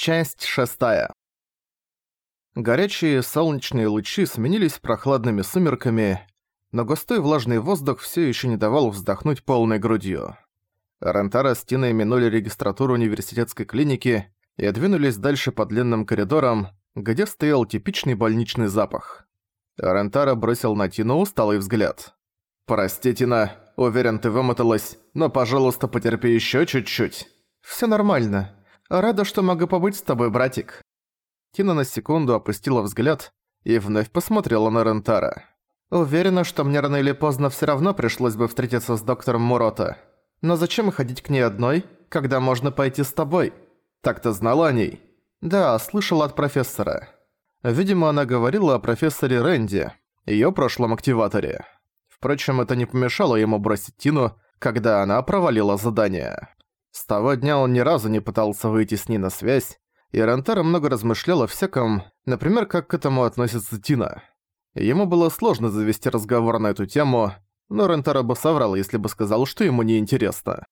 Часть шестая. Горячие солнечные лучи сменились прохладными сумерками, но густой влажный воздух все еще не давал вздохнуть полной грудью. Рентара с Тиной минули регистратуру университетской клиники и двинулись дальше по длинным коридорам, где стоял типичный больничный запах. Рентара бросил на Тину усталый взгляд. «Прости, Тина, уверен, ты вымоталась, но, пожалуйста, потерпи еще чуть-чуть». «Всё нормально», «Рада, что могу побыть с тобой, братик». Тина на секунду опустила взгляд и вновь посмотрела на Рентара. «Уверена, что мне рано или поздно всё равно пришлось бы встретиться с доктором Мурота. Но зачем ходить к ней одной, когда можно пойти с тобой? Так ты знала о ней?» «Да, слышала от профессора». Видимо, она говорила о профессоре Рэнди, её прошлом активаторе. Впрочем, это не помешало ему бросить Тину, когда она провалила задание. С того дня он ни разу не пытался выйти с ней на связь, и Рентара много размышлял о всяком, например, как к этому относится Тина. Ему было сложно завести разговор на эту тему, но Рентара бы соврал, если бы сказал, что ему не интересно.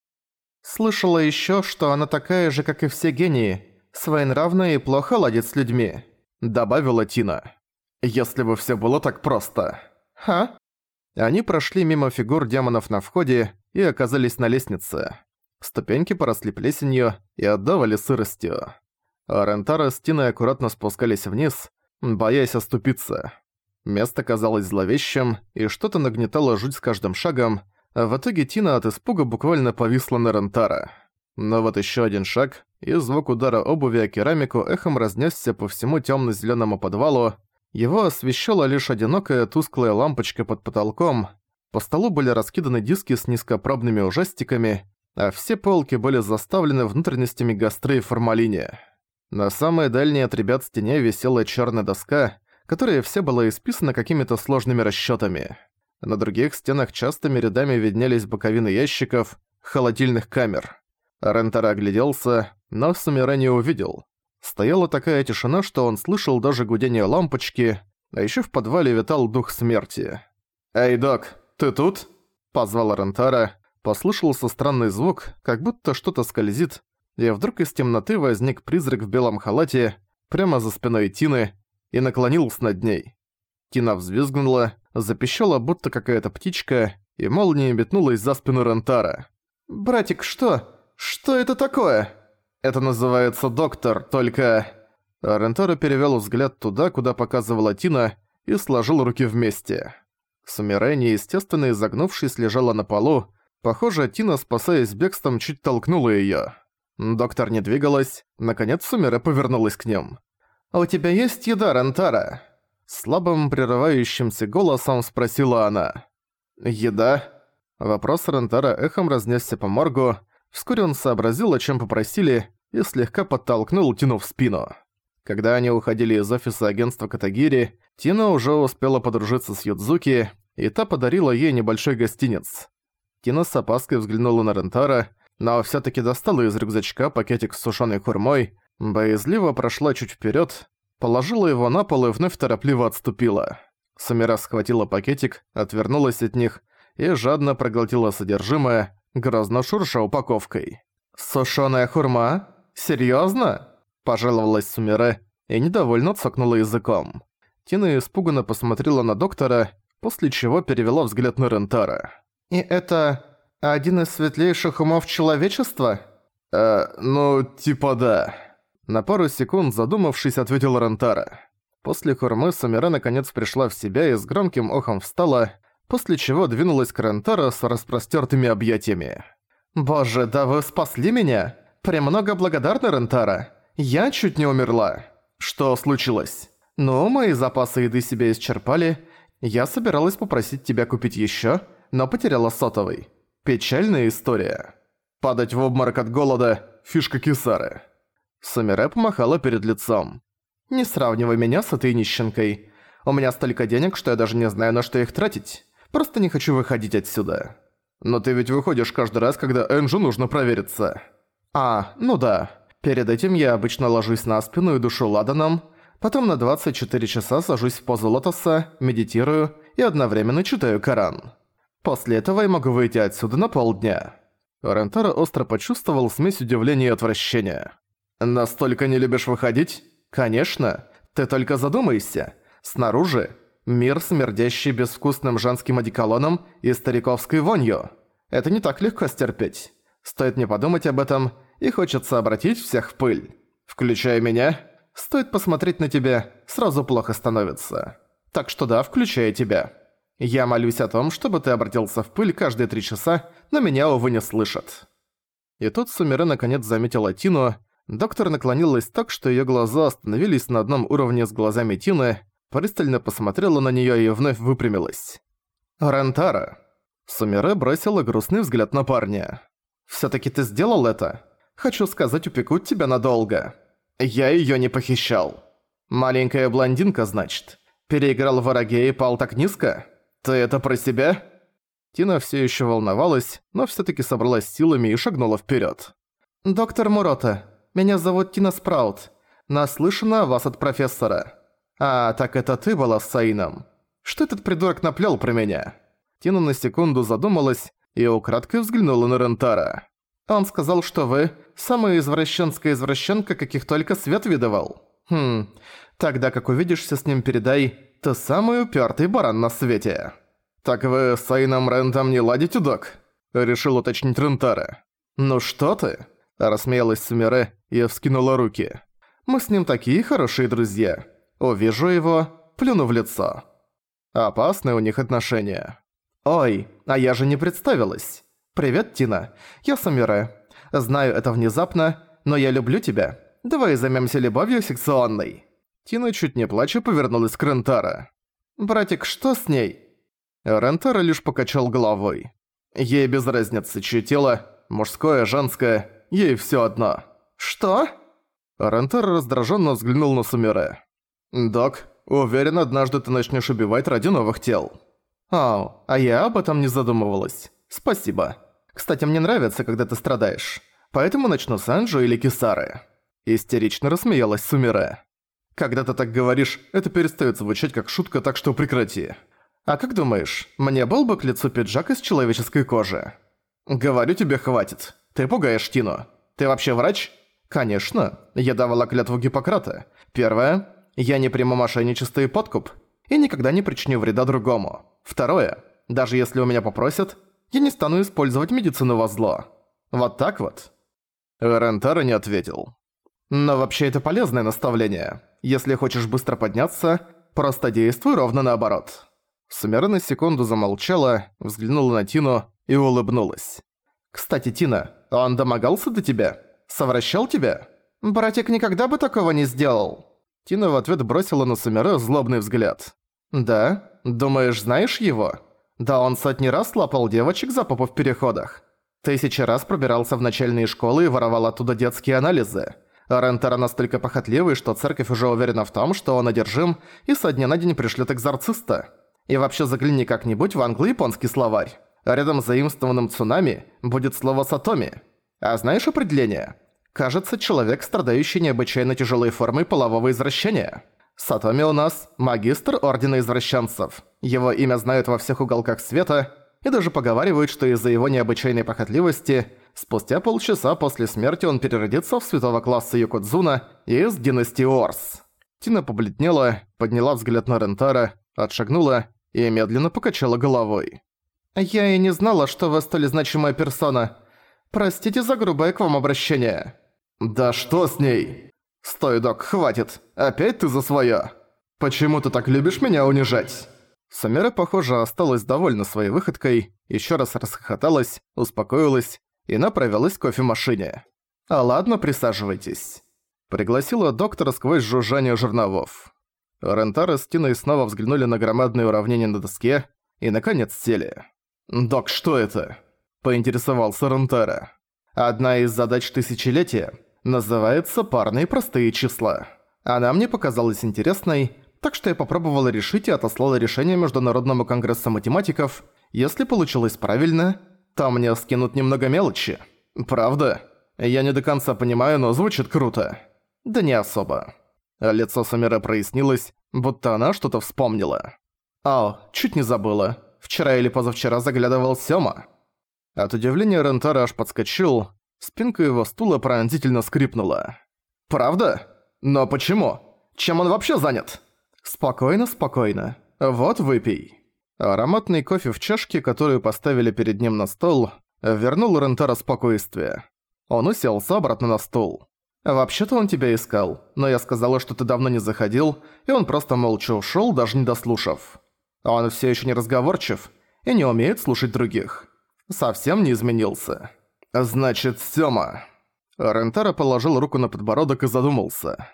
«Слышала ещё, что она такая же, как и все гении, своенравная и плохо ладит с людьми», — добавила Тина. «Если бы всё было так просто». «Ха?» Они прошли мимо фигур демонов на входе и оказались на лестнице. Ступеньки поросли плесенью и отдавали сыростью. А Рентара с Тиной аккуратно спускались вниз, боясь оступиться. Место казалось зловещим, и что-то нагнетало жуть с каждым шагом, а в итоге Тина от испуга буквально повисла на Рентара. Но вот еще один шаг, и звук удара обуви о керамику эхом разнесся по всему темно зеленому подвалу, его освещала лишь одинокая тусклая лампочка под потолком, по столу были раскиданы диски с низкопробными ужастиками, а все полки были заставлены внутренностями гастры и формалине. На самой дальней от ребят стене висела черная доска, которая вся была исписана какими-то сложными расчетами. На других стенах частыми рядами виднелись боковины ящиков, холодильных камер. Рентера огляделся, но Сумира не увидел. Стояла такая тишина, что он слышал даже гудение лампочки, а еще в подвале витал дух смерти. «Эй, док, ты тут?» – позвал Рентара, Послышался странный звук, как будто что-то скользит, и вдруг из темноты возник призрак в белом халате, прямо за спиной Тины, и наклонился над ней. Тина взвизгнула, запищала, будто какая-то птичка, и молния метнулась за спину Рентара. «Братик, что? Что это такое?» «Это называется доктор, только...» Рентара перевёл взгляд туда, куда показывала Тина, и сложил руки вместе. Сумирай, неестественно изогнувшись, лежала на полу, Похоже, Тина, спасаясь бегством, чуть толкнула её. Доктор не двигалась. Наконец Сумера повернулась к ним. «А у тебя есть еда, Рентара?» Слабым, прерывающимся голосом спросила она. «Еда?» Вопрос Рентара эхом разнесся по моргу. Вскоре он сообразил, о чем попросили, и слегка подтолкнул Тину в спину. Когда они уходили из офиса агентства Катагири, Тина уже успела подружиться с Юдзуки, и та подарила ей небольшой гостиниц. Тина с опаской взглянула на Рентара, но всё-таки достала из рюкзачка пакетик с сушёной хурмой, боязливо прошла чуть вперёд, положила его на пол и вновь торопливо отступила. Самира схватила пакетик, отвернулась от них и жадно проглотила содержимое, грозно шурша упаковкой. «Сушёная хурма? Серьёзно?» – пожаловалась Сумире и недовольно цокнула языком. Тина испуганно посмотрела на доктора, после чего перевела взгляд на Рентара. «И это один из светлейших умов человечества?» «Э, ну, типа да». На пару секунд задумавшись, ответил Рентара. После хурмы Самира наконец пришла в себя и с громким охом встала, после чего двинулась к Рентара с распростёртыми объятиями. «Боже, да вы спасли меня! Премного благодарна, Рентара! Я чуть не умерла!» «Что случилось?» «Ну, мои запасы еды себя исчерпали. Я собиралась попросить тебя купить ещё, но потеряла сотовый. Печальная история. Падать в обморок от голода – фишка Кисары. Сумире помахала перед лицом. «Не сравнивай меня с этой нищенкой. У меня столько денег, что я даже не знаю, на что их тратить. Просто не хочу выходить отсюда». «Но ты ведь выходишь каждый раз, когда Энджу нужно провериться». «А, ну да. Перед этим я обычно ложусь на спину и душу ладаном, потом на 24 часа сажусь в позу лотоса, медитирую и одновременно читаю Коран. После этого я могу выйти отсюда на полдня». Рентара остро почувствовал смесь удивления и отвращения. «Настолько не любишь выходить? Конечно. Ты только задумайся. Снаружи мир, смердящий безвкусным женским одеколоном и стариковской вонью. Это не так легко стерпеть. Стоит мне подумать об этом, и хочется обратить всех в пыль. Включая меня, стоит посмотреть на тебя, сразу плохо становится. Так что да, включая тебя. Я молюсь о том, чтобы ты обратился в пыль каждые три часа, но меня, увы, не слышат». И тут Сумире наконец заметила Тину. Доктор наклонилась так, что её глаза остановились на одном уровне с глазами Тины, пристально посмотрела на неё и вновь выпрямилась. «Рентара». Сумире бросила грустный взгляд на парня. «Всё-таки ты сделал это? Хочу сказать, упекут тебя надолго. Я её не похищал. Маленькая блондинка, значит. Переиграл в и пал так низко? Ты это про себя?» Тина всё ещё волновалась, но всё-таки собралась силами и шагнула вперёд. «Доктор Мурота, меня зовут Тина Спраут. Наслышана о вас от профессора. А, так это ты была с Саином? Что этот придурок наплёл про меня?» Тина на секунду задумалась и украдкой взглянула на Рентара. «Он сказал, что вы самая извращенская извращенка, каких только свет видывал. Хм, тогда как увидишься с ним, передай, ты самый упертый баран на свете». «Так вы с Айном Рентом не ладите, док?» – решил уточнить Рентара. «Ну что ты?» – рассмеялась Сумире и вскинула руки. «Мы с ним такие хорошие друзья. Увижу его, плюну в лицо». Опасные у них отношения. «Ой, а я же не представилась. Привет, Тина. Я Сумире. Знаю это внезапно, но я люблю тебя. Давай займемся любовью сексуальной». Тина чуть не плача повернулась к Рентара. «Братик, что с ней?» Рентара лишь покачал головой. Ей без разницы, чье тело, мужское, женское, ей всё одно. «Что?» Рентара раздражённо взглянул на Сумире. «Док, уверен, однажды ты начнешь убивать ради новых тел». «Ау, а я об этом не задумывалась. Спасибо. Кстати, мне нравится, когда ты страдаешь. Поэтому начну с Анджо или Кисары». Истерично рассмеялась Сумире. «Когда ты так говоришь, это перестаёт звучать как шутка, так что прекрати. «А как думаешь, мне был бы к лицу пиджак из человеческой кожи?» «Говорю тебе, хватит. Ты пугаешь Тину. Ты вообще врач?» «Конечно. Я давала клятву Гиппократа. Первое. Я не приму мошенничество и подкуп. И никогда не причиню вреда другому. Второе. Даже если у меня попросят, я не стану использовать медицину во зло. Вот так вот». Рентара не ответил. «Но вообще это полезное наставление. Если хочешь быстро подняться, просто действуй ровно наоборот». Сумера на секунду замолчала, взглянула на Тину и улыбнулась. «Кстати, Тина, он домогался до тебя? Совращал тебя? Братик никогда бы такого не сделал!» Тина в ответ бросила на Сумера злобный взгляд. «Да? Думаешь, знаешь его? Да он сотни раз лапал девочек за попу в переходах. Тысячи раз пробирался в начальные школы и воровал оттуда детские анализы. Рентера настолько похотливый, что церковь уже уверена в том, что он одержим, и со дня на день пришлет экзорциста. И вообще загляни как-нибудь в англо-японский словарь. Рядом с заимствованным цунами будет слово «сатоми». А знаешь определение? Кажется, человек, страдающий необычайно тяжелой формой полового извращения. Сатоми у нас – магистр Ордена Извращенцев. Его имя знают во всех уголках света, и даже поговаривают, что из-за его необычайной похотливости спустя полчаса после смерти он переродится в святого класса Юкудзуна из династии Орс. Тина побледнела, подняла взгляд на Рентара, отшагнула и медленно покачала головой. «Я и не знала, что вы столь значимая персона. Простите за грубое к вам обращение». «Да что с ней?» «Стой, док, хватит. Опять ты за своё. Почему ты так любишь меня унижать?» Самира, похоже, осталась довольна своей выходкой, ещё раз расхохоталась, успокоилась и направилась к кофемашине. «А ладно, присаживайтесь». Пригласила доктора сквозь жужжание жерновов. Рентара с Тиной снова взглянули на громадные уравнения на доске и, наконец, сели. «Док, что это?» – поинтересовался Рентара. «Одна из задач тысячелетия называется «парные простые числа». Она мне показалась интересной, так что я попробовала решить и отослала решение Международному конгрессу математиков. Если получилось правильно, то мне скинут немного мелочи. Правда? Я не до конца понимаю, но звучит круто. Да не особо. Лицо Самира прояснилось, будто она что-то вспомнила. «Ау, чуть не забыла. Вчера или позавчера заглядывал Сёма». От удивления Рентара аж подскочил, спинка его стула пронзительно скрипнула. «Правда? Но почему? Чем он вообще занят?» «Спокойно, спокойно. Вот выпей». Ароматный кофе в чашке, которую поставили перед ним на стол, вернул Рентара спокойствие. Он уселся обратно на стул. «Вообще-то он тебя искал, но я сказала, что ты давно не заходил, и он просто молча ушёл, даже не дослушав. Он всё ещё не разговорчив и не умеет слушать других. Совсем не изменился. Значит, Сёма...» Рентара положил руку на подбородок и задумался.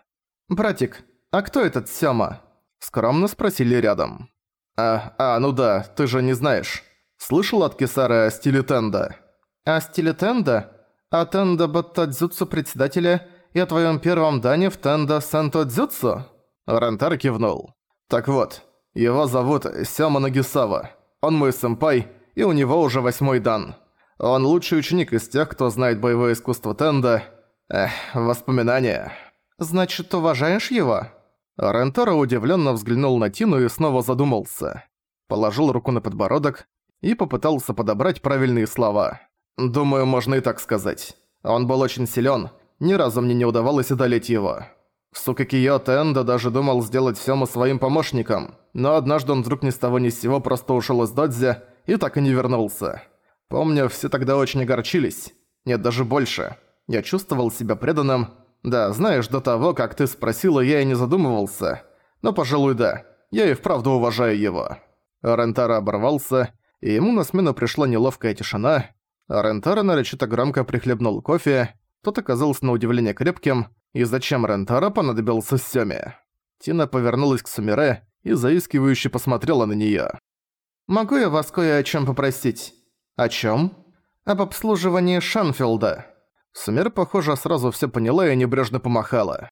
«Братик, а кто этот Сёма?» Скромно спросили рядом. «А, а, ну да, ты же не знаешь. Слышал от Кисара о стиле Тенда?» «О стиле Тенда? О Тенда Баттадзюцу председателя и о твоем первом дане в Тенда Санто Дзюцу?» Рентар кивнул. «Так вот, его зовут Сёма Нагисава. Он мой сэмпай, и у него уже восьмой дан. Он лучший ученик из тех, кто знает боевое искусство Тенда. Эх, воспоминания. Значит, уважаешь его?» Рентаро удивленно взглянул на Тину и снова задумался. Положил руку на подбородок и попытался подобрать правильные слова. «Думаю, можно и так сказать. Он был очень силен, ни разу мне не удавалось одолеть его. Сукакио Тенда даже думал сделать Сёму своим помощником, но однажды он вдруг ни с того ни с сего просто ушел из додзи и так и не вернулся. Помню, все тогда очень огорчились. Нет, даже больше. Я чувствовал себя преданным. Да, знаешь, до того, как ты спросила, я и не задумывался. Но, пожалуй, да. Я и вправду уважаю его. Рентара оборвался, и ему на смену пришла неловкая тишина. Рентара нарочито громко прихлебнул кофе. Тот оказался на удивление крепким, и зачем Рентара понадобился Сёме? Тина повернулась к Сумире и заискивающе посмотрела на неё. «Могу я вас кое о чём попросить?» «О чём?» «Об обслуживании Шанфилда». Сумер, похоже, сразу всё поняла и небрежно помахала.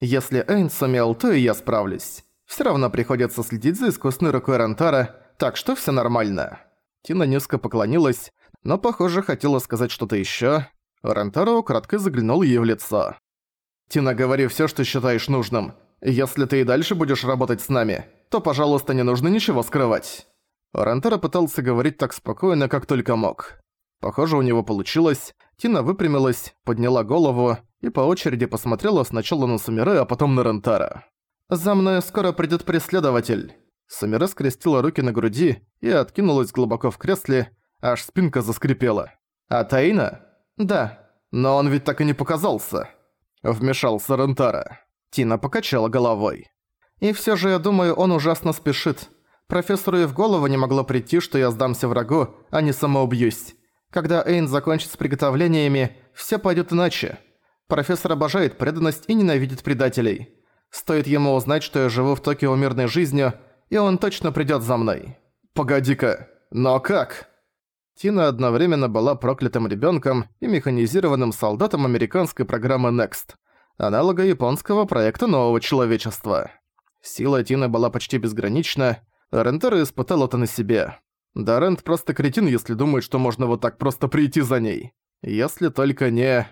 «Если Эйн сумел, то и я справлюсь. Всё равно приходится следить за искусной рукой Рентара, так что всё нормально». Тина низко поклонилась, но, похоже, хотела сказать что-то ещё. Рентаро кратко заглянул ей в лицо. «Тина, говори всё, что считаешь нужным. Если ты и дальше будешь работать с нами, то, пожалуйста, не нужно ничего скрывать». Рентаро пытался говорить так спокойно, как только мог. Похоже, у него получилось. Тина выпрямилась, подняла голову и по очереди посмотрела сначала на Сумире, а потом на Рентара. «За мной скоро придет преследователь». Сумире скрестила руки на груди и откинулась глубоко в кресле, аж спинка заскрипела. «А Таина?» «Да, но он ведь так и не показался», — вмешался Рентара. Тина покачала головой. «И всё же, я думаю, он ужасно спешит. Профессору и в голову не могло прийти, что я сдамся врагу, а не самоубьюсь. Когда Эйн закончит с приготовлениями, всё пойдёт иначе. Профессор обожает преданность и ненавидит предателей. Стоит ему узнать, что я живу в Токио мирной жизнью, и он точно придёт за мной. Погоди-ка, но как?» Тина одновременно была проклятым ребенком и механизированным солдатом американской программы NEXT, аналога японского проекта нового человечества. Сила Тины была почти безгранична, а Рентер испытал это на себе. Да Рент просто кретин, если думает, что можно вот так просто прийти за ней. Если только не...